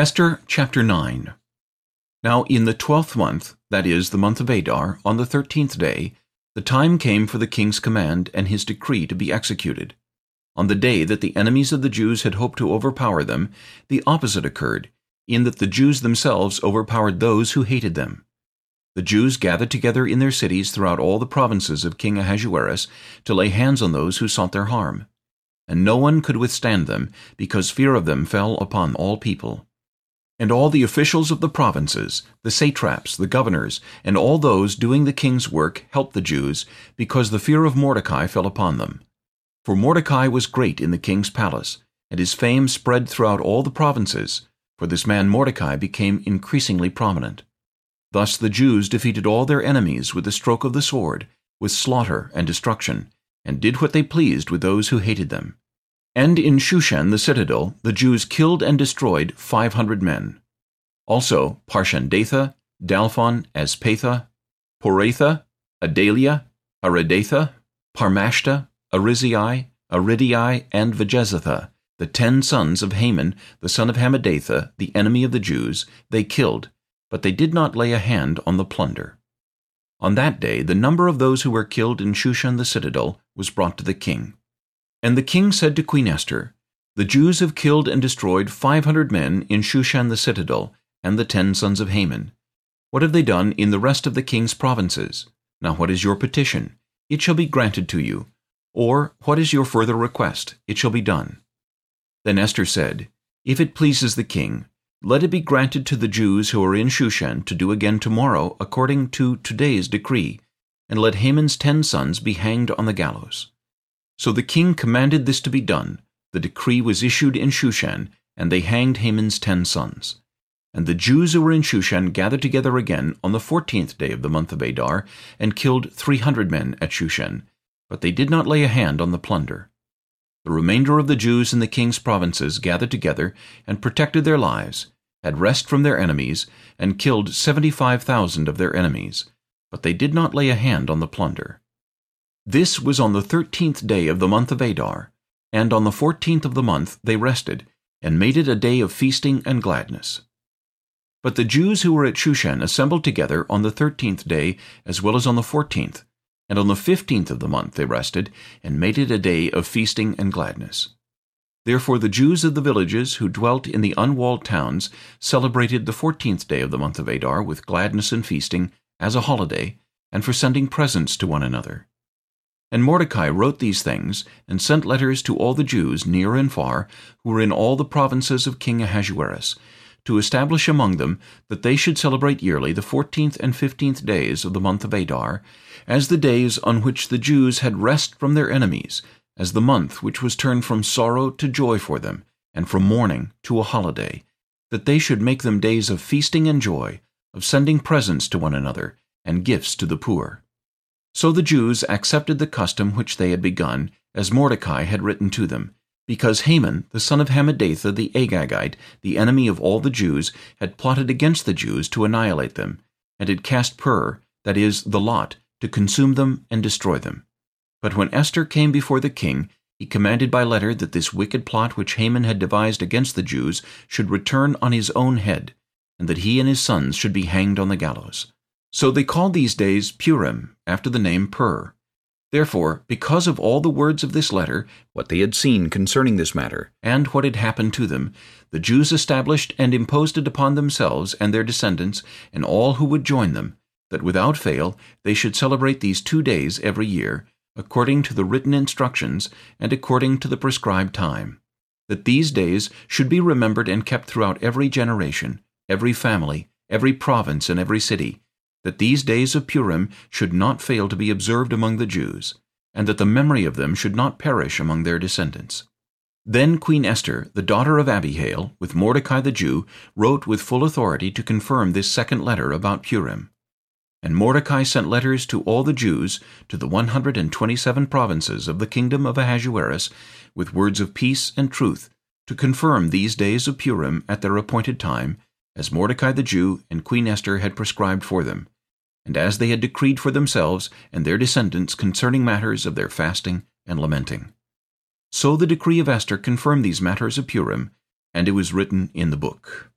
Esther chapter 9 Now in the twelfth month, that is, the month of Adar, on the thirteenth day, the time came for the king's command and his decree to be executed. On the day that the enemies of the Jews had hoped to overpower them, the opposite occurred, in that the Jews themselves overpowered those who hated them. The Jews gathered together in their cities throughout all the provinces of King Ahasuerus to lay hands on those who sought their harm. And no one could withstand them, because fear of them fell upon all people. And all the officials of the provinces, the satraps, the governors, and all those doing the king's work helped the Jews, because the fear of Mordecai fell upon them. For Mordecai was great in the king's palace, and his fame spread throughout all the provinces, for this man Mordecai became increasingly prominent. Thus the Jews defeated all their enemies with the stroke of the sword, with slaughter and destruction, and did what they pleased with those who hated them. And in Shushan the citadel the Jews killed and destroyed five hundred men. Also Parshandatha, Dalphon, Aspatha, Poratha, Adalia, Aridatha, Parmashta, Arisai, Aridai, and Vajezatha, the ten sons of Haman, the son of Hammedatha, the enemy of the Jews, they killed, but they did not lay a hand on the plunder. On that day the number of those who were killed in Shushan the citadel was brought to the king. And the king said to Queen Esther, The Jews have killed and destroyed five hundred men in Shushan the citadel, and the ten sons of Haman. What have they done in the rest of the king's provinces? Now what is your petition? It shall be granted to you. Or, what is your further request? It shall be done. Then Esther said, If it pleases the king, let it be granted to the Jews who are in Shushan to do again tomorrow according to today's decree, and let Haman's ten sons be hanged on the gallows. So the king commanded this to be done. The decree was issued in Shushan, and they hanged Haman's ten sons. And the Jews who were in Shushan gathered together again on the fourteenth day of the month of Adar, and killed three hundred men at Shushan, but they did not lay a hand on the plunder. The remainder of the Jews in the king's provinces gathered together and protected their lives, had rest from their enemies, and killed seventy-five thousand of their enemies, but they did not lay a hand on the plunder. This was on the thirteenth day of the month of Adar, and on the fourteenth of the month they rested, and made it a day of feasting and gladness. But the Jews who were at Shushan assembled together on the thirteenth day as well as on the fourteenth, and on the fifteenth of the month they rested, and made it a day of feasting and gladness. Therefore the Jews of the villages who dwelt in the unwalled towns celebrated the fourteenth day of the month of Adar with gladness and feasting, as a holiday, and for sending presents to one another. And Mordecai wrote these things, and sent letters to all the Jews, near and far, who were in all the provinces of King Ahasuerus, to establish among them that they should celebrate yearly the fourteenth and fifteenth days of the month of Adar, as the days on which the Jews had rest from their enemies, as the month which was turned from sorrow to joy for them, and from mourning to a holiday, that they should make them days of feasting and joy, of sending presents to one another, and gifts to the poor. So the Jews accepted the custom which they had begun, as Mordecai had written to them, because Haman, the son of Hammedatha the Agagite, the enemy of all the Jews, had plotted against the Jews to annihilate them, and had cast pur, that is, the lot, to consume them and destroy them. But when Esther came before the king, he commanded by letter that this wicked plot which Haman had devised against the Jews should return on his own head, and that he and his sons should be hanged on the gallows. So they called these days Purim, after the name Pur. Therefore, because of all the words of this letter, what they had seen concerning this matter, and what had happened to them, the Jews established and imposed it upon themselves and their descendants, and all who would join them, that without fail they should celebrate these two days every year, according to the written instructions and according to the prescribed time, that these days should be remembered and kept throughout every generation, every family, every province, and every city, that these days of Purim should not fail to be observed among the Jews, and that the memory of them should not perish among their descendants. Then Queen Esther, the daughter of Abihail, with Mordecai the Jew, wrote with full authority to confirm this second letter about Purim. And Mordecai sent letters to all the Jews, to the one hundred and twenty-seven provinces of the kingdom of Ahasuerus, with words of peace and truth, to confirm these days of Purim at their appointed time, as Mordecai the Jew and Queen Esther had prescribed for them, and as they had decreed for themselves and their descendants concerning matters of their fasting and lamenting. So the decree of Esther confirmed these matters of Purim, and it was written in the book.